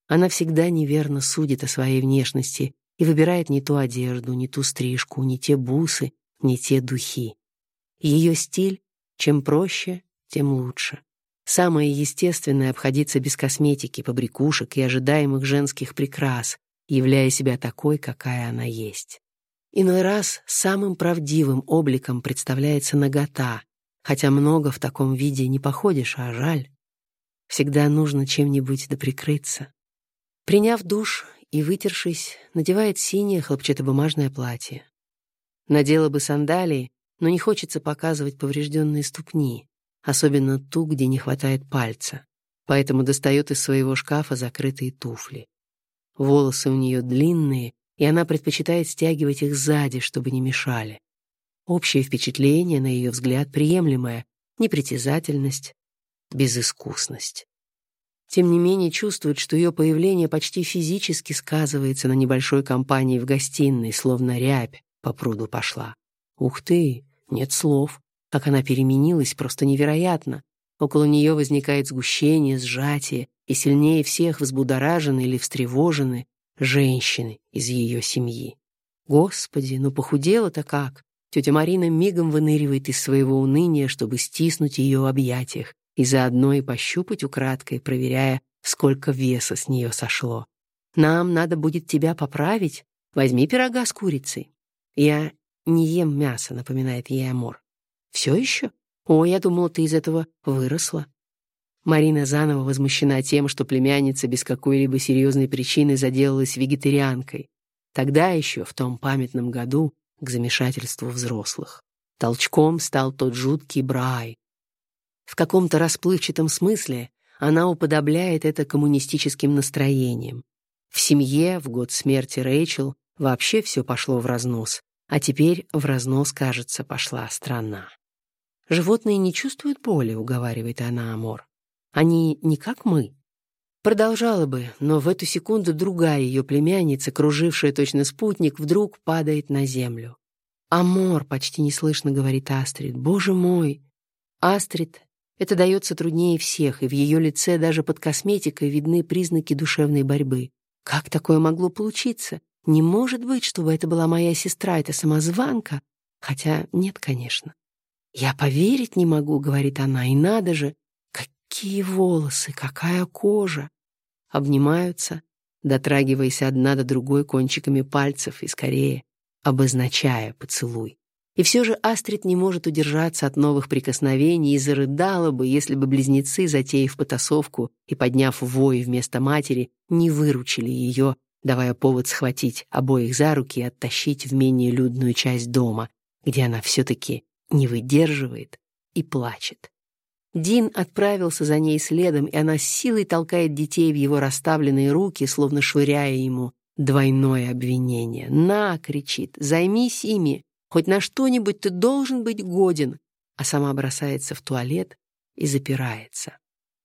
Она всегда неверно судит о своей внешности и выбирает не ту одежду, не ту стрижку, не те бусы, не те духи. Ее стиль чем проще, тем лучше. Самое естественное — обходиться без косметики, побрякушек и ожидаемых женских прикрас, являя себя такой, какая она есть. Иной раз самым правдивым обликом представляется нагота, хотя много в таком виде не походишь, а жаль. Всегда нужно чем-нибудь доприкрыться. Приняв душ и вытершись, надевает синее хлопчатобумажное платье. Надела бы сандалии, но не хочется показывать поврежденные ступни, особенно ту, где не хватает пальца, поэтому достает из своего шкафа закрытые туфли. Волосы у нее длинные, и она предпочитает стягивать их сзади, чтобы не мешали. Общее впечатление, на ее взгляд, приемлемое, непритязательность, безыскусность. Тем не менее чувствует, что ее появление почти физически сказывается на небольшой компании в гостиной, словно рябь по пруду пошла. Ух ты, нет слов. Как она переменилась, просто невероятно. Около нее возникает сгущение, сжатие, и сильнее всех взбудоражены или встревожены женщины из ее семьи. Господи, ну похудела-то как! Тетя Марина мигом выныривает из своего уныния, чтобы стиснуть ее в объятиях и заодно и пощупать украдкой, проверяя, сколько веса с нее сошло. «Нам надо будет тебя поправить. Возьми пирога с курицей». «Я не ем мясо», — напоминает ей Амор. «Все еще? О, я думала, ты из этого выросла». Марина заново возмущена тем, что племянница без какой-либо серьезной причины заделалась вегетарианкой. Тогда еще, в том памятном году, к замешательству взрослых. Толчком стал тот жуткий брай. В каком-то расплывчатом смысле она уподобляет это коммунистическим настроениям. В семье в год смерти Рэйчел вообще все пошло в разнос, а теперь в разнос, кажется, пошла страна. «Животные не чувствуют боли», — уговаривает она Амор. «Они не как мы». Продолжала бы, но в эту секунду другая ее племянница, кружившая точно спутник, вдруг падает на землю. «Амор!» — почти неслышно говорит Астрид. «Боже мой!» Астрид это дается труднее всех, и в ее лице даже под косметикой видны признаки душевной борьбы. Как такое могло получиться? Не может быть, чтобы это была моя сестра, это самозванка. Хотя нет, конечно. «Я поверить не могу», — говорит она, — «и надо же! Какие волосы, какая кожа!» обнимаются, дотрагиваясь одна до другой кончиками пальцев и скорее обозначая поцелуй. И все же Астрид не может удержаться от новых прикосновений и зарыдала бы, если бы близнецы, затеяв потасовку и подняв вой вместо матери, не выручили ее, давая повод схватить обоих за руки и оттащить в менее людную часть дома, где она все-таки не выдерживает и плачет. Дин отправился за ней следом, и она с силой толкает детей в его расставленные руки, словно швыряя ему двойное обвинение. «На!» — кричит. «Займись ими! Хоть на что-нибудь ты должен быть годен!» А сама бросается в туалет и запирается.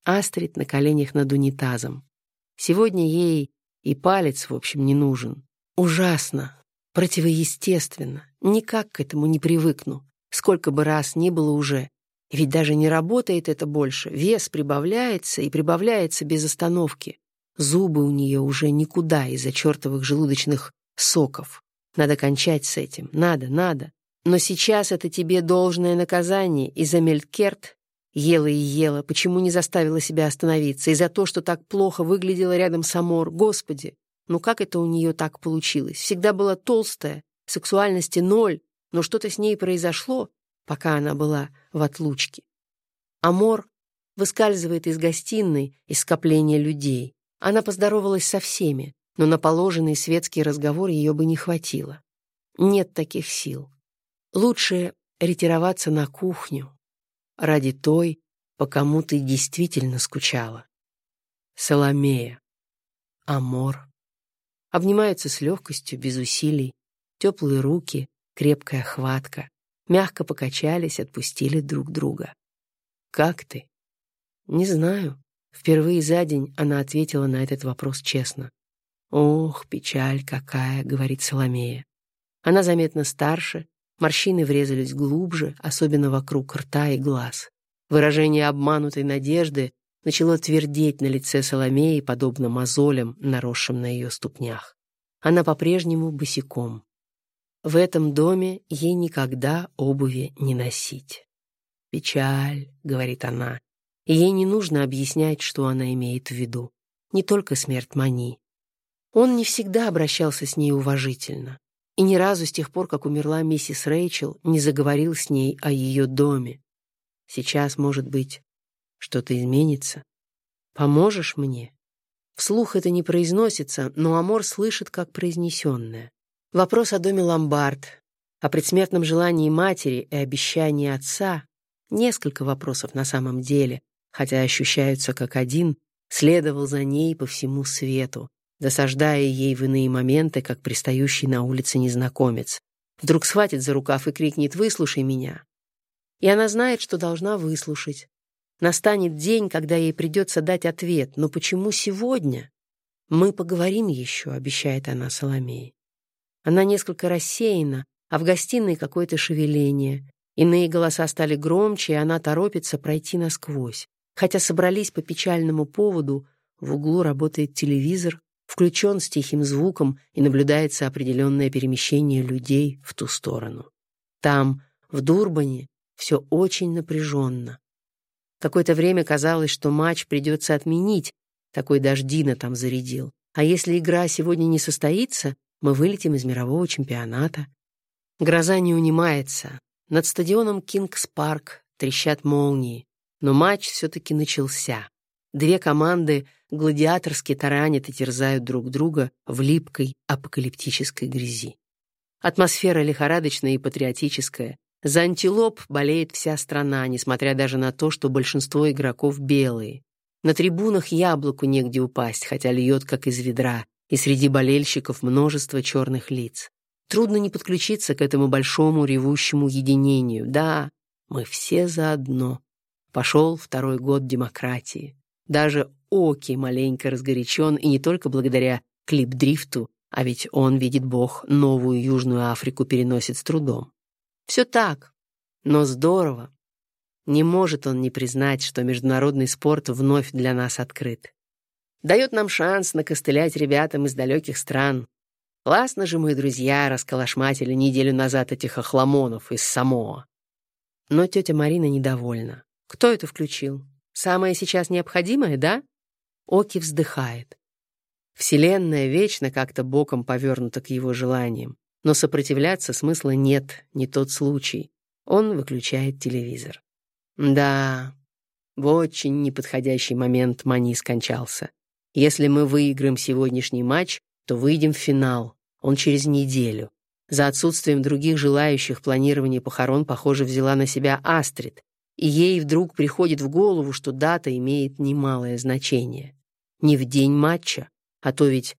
Астрид на коленях над унитазом. Сегодня ей и палец, в общем, не нужен. Ужасно, противоестественно, никак к этому не привыкну. Сколько бы раз ни было уже, ведь даже не работает это больше, вес прибавляется и прибавляется без остановки. Зубы у нее уже никуда из-за чертовых желудочных соков. Надо кончать с этим, надо, надо. Но сейчас это тебе должное наказание, и за Мелькерт ела и ела, почему не заставила себя остановиться, и за то, что так плохо выглядела рядом с Амор. Господи, ну как это у нее так получилось? Всегда была толстая, сексуальности ноль, но что-то с ней произошло, пока она была в отлучке. Амор выскальзывает из гостиной, из скопления людей. Она поздоровалась со всеми, но на положенный светский разговор ее бы не хватило. Нет таких сил. Лучше ретироваться на кухню ради той, по кому ты действительно скучала. Соломея. Амор. Обнимаются с легкостью, без усилий. Теплые руки, крепкая хватка мягко покачались, отпустили друг друга. «Как ты?» «Не знаю». Впервые за день она ответила на этот вопрос честно. «Ох, печаль какая», — говорит Соломея. Она заметно старше, морщины врезались глубже, особенно вокруг рта и глаз. Выражение обманутой надежды начало твердеть на лице Соломеи, подобно мозолям, наросшим на ее ступнях. Она по-прежнему босиком. В этом доме ей никогда обуви не носить. «Печаль», — говорит она, ей не нужно объяснять, что она имеет в виду. Не только смерть Мани. Он не всегда обращался с ней уважительно, и ни разу с тех пор, как умерла миссис Рэйчел, не заговорил с ней о ее доме. Сейчас, может быть, что-то изменится. Поможешь мне? Вслух это не произносится, но Амор слышит, как произнесенное. Вопрос о доме Ломбард. о предсмертном желании матери и обещании отца, несколько вопросов на самом деле, хотя ощущаются как один, следовал за ней по всему свету, досаждая ей в иные моменты, как пристающий на улице незнакомец. Вдруг схватит за рукав и крикнет «Выслушай меня!» И она знает, что должна выслушать. Настанет день, когда ей придется дать ответ, но почему сегодня? «Мы поговорим еще», — обещает она Соломее. Она несколько рассеяна, а в гостиной какое-то шевеление. Иные голоса стали громче, и она торопится пройти насквозь. Хотя собрались по печальному поводу, в углу работает телевизор, включен с тихим звуком и наблюдается определенное перемещение людей в ту сторону. Там, в Дурбане, все очень напряженно. Какое-то время казалось, что матч придется отменить, такой дождина там зарядил. А если игра сегодня не состоится, мы вылетим из мирового чемпионата. Гроза не унимается. Над стадионом Кингс-Парк трещат молнии. Но матч все-таки начался. Две команды гладиаторски таранят и терзают друг друга в липкой апокалиптической грязи. Атмосфера лихорадочная и патриотическая. За антилоп болеет вся страна, несмотря даже на то, что большинство игроков белые. На трибунах яблоку негде упасть, хотя льет как из ведра, и среди болельщиков множество черных лиц. Трудно не подключиться к этому большому ревущему единению. Да, мы все заодно. Пошел второй год демократии. Даже Оки маленько разгорячен, и не только благодаря клип-дрифту, а ведь он, видит Бог, новую Южную Африку переносит с трудом. Все так, но здорово. Не может он не признать, что международный спорт вновь для нас открыт. Дает нам шанс накостылять ребятам из далеких стран. Классно же мы, друзья, расколошматили неделю назад этих охламонов из Самоа. Но тетя Марина недовольна. Кто это включил? Самое сейчас необходимое, да? Оки вздыхает. Вселенная вечно как-то боком повернута к его желаниям, но сопротивляться смысла нет, не тот случай. Он выключает телевизор. Да, в очень неподходящий момент Мани скончался. Если мы выиграем сегодняшний матч, то выйдем в финал. Он через неделю. За отсутствием других желающих планирование похорон, похоже, взяла на себя Астрид, и ей вдруг приходит в голову, что дата имеет немалое значение. Не в день матча, а то ведь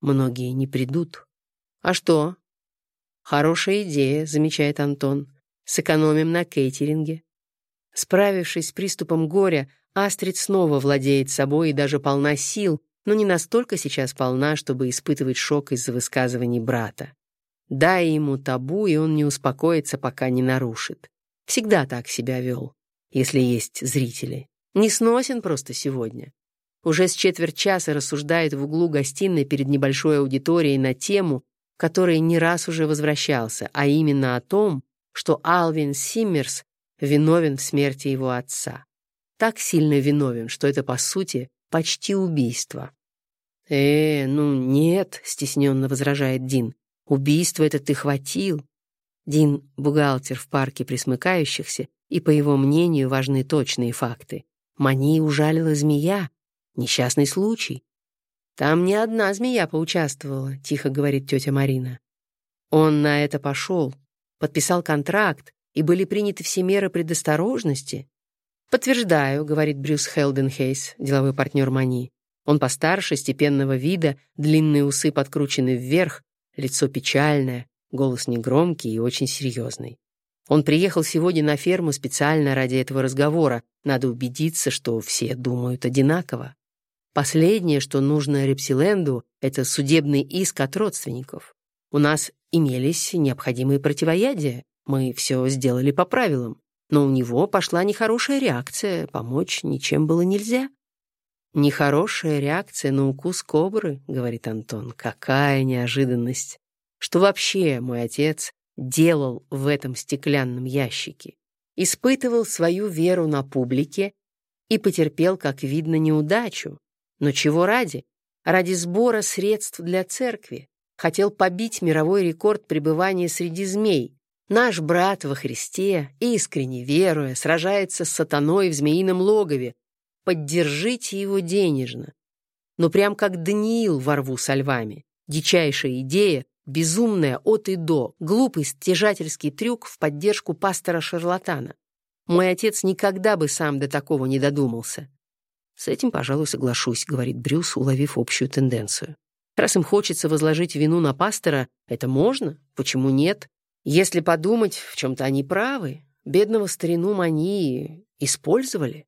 многие не придут. А что? Хорошая идея, замечает Антон. Сэкономим на кейтеринге. Справившись с приступом горя, Астрид снова владеет собой и даже полна сил, но не настолько сейчас полна, чтобы испытывать шок из-за высказываний брата. Дай ему табу, и он не успокоится, пока не нарушит. Всегда так себя вел если есть зрители. Не сносен просто сегодня. Уже с четверть часа рассуждает в углу гостиной перед небольшой аудиторией на тему, которой не раз уже возвращался, а именно о том, что Алвин Симмерс виновен в смерти его отца. Так сильно виновен, что это, по сути, почти убийство. «Э, ну нет», — стесненно возражает Дин, — «убийство это ты хватил». Дин — бухгалтер в парке присмыкающихся и, по его мнению, важны точные факты. Мани ужалила змея. Несчастный случай. «Там не одна змея поучаствовала», — тихо говорит тетя Марина. Он на это пошел, подписал контракт, и были приняты все меры предосторожности. «Подтверждаю», — говорит Брюс Хелденхейс, деловой партнер Мани. Он постарше, степенного вида, длинные усы подкручены вверх, лицо печальное, голос негромкий и очень серьезный. Он приехал сегодня на ферму специально ради этого разговора. Надо убедиться, что все думают одинаково. Последнее, что нужно Репсиленду, это судебный иск от родственников. У нас имелись необходимые противоядия. Мы все сделали по правилам. Но у него пошла нехорошая реакция, помочь ничем было нельзя. «Нехорошая реакция на укус кобры», — говорит Антон. «Какая неожиданность! Что вообще мой отец делал в этом стеклянном ящике, испытывал свою веру на публике и потерпел, как видно, неудачу. Но чего ради? Ради сбора средств для церкви. Хотел побить мировой рекорд пребывания среди змей. Наш брат во Христе, искренне веруя, сражается с сатаной в змеином логове. Поддержите его денежно. Но прям как Даниил во рву со львами. Дичайшая идея безумная от и до, глупый стяжательский трюк в поддержку пастора-шарлатана. Мой отец никогда бы сам до такого не додумался. С этим, пожалуй, соглашусь, говорит Брюс, уловив общую тенденцию. Раз им хочется возложить вину на пастора, это можно, почему нет? Если подумать, в чем-то они правы, бедного старину мании использовали.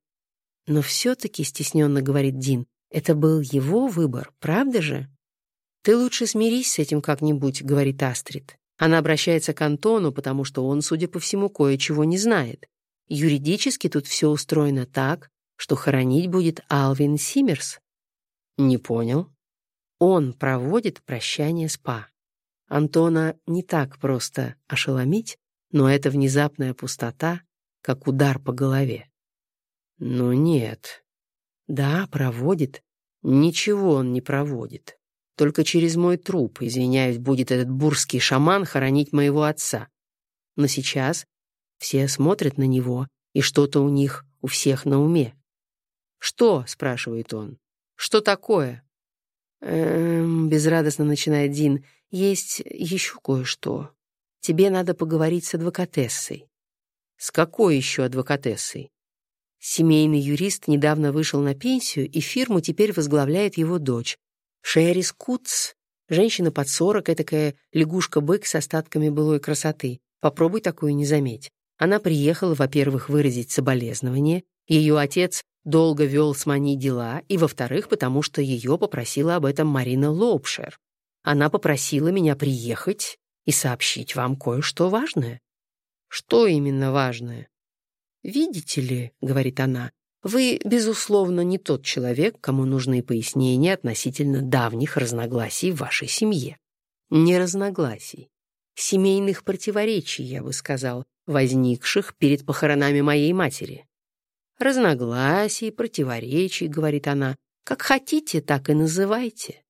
Но все-таки, стесненно говорит Дин, это был его выбор, правда же? «Ты лучше смирись с этим как-нибудь», — говорит Астрид. Она обращается к Антону, потому что он, судя по всему, кое-чего не знает. Юридически тут все устроено так, что хоронить будет Алвин Симмерс. Не понял. Он проводит прощание с Па. Антона не так просто ошеломить, но это внезапная пустота, как удар по голове. Ну нет. Да, проводит. Ничего он не проводит. Только через мой труп, извиняюсь, будет этот бурский шаман хоронить моего отца. Но сейчас все смотрят на него, и что-то у них у всех на уме. «Что?» — спрашивает он. «Что такое?» «Эм...» — безрадостно начинает Дин. «Есть еще кое-что. Тебе надо поговорить с адвокатессой». «С какой еще адвокатессой?» Семейный юрист недавно вышел на пенсию, и фирму теперь возглавляет его дочь, Шерис Куц, женщина под сорок, этакая лягушка-бык с остатками былой красоты. Попробуй такую не заметь. Она приехала, во-первых, выразить соболезнование. Ее отец долго вел с Мани дела, и, во-вторых, потому что ее попросила об этом Марина Лоупшер. Она попросила меня приехать и сообщить вам кое-что важное. Что именно важное? «Видите ли», — говорит она, вы, безусловно, не тот человек, кому нужны пояснения относительно давних разногласий в вашей семье. Не разногласий. Семейных противоречий, я бы сказал, возникших перед похоронами моей матери. Разногласий, противоречий, говорит она, как хотите, так и называйте.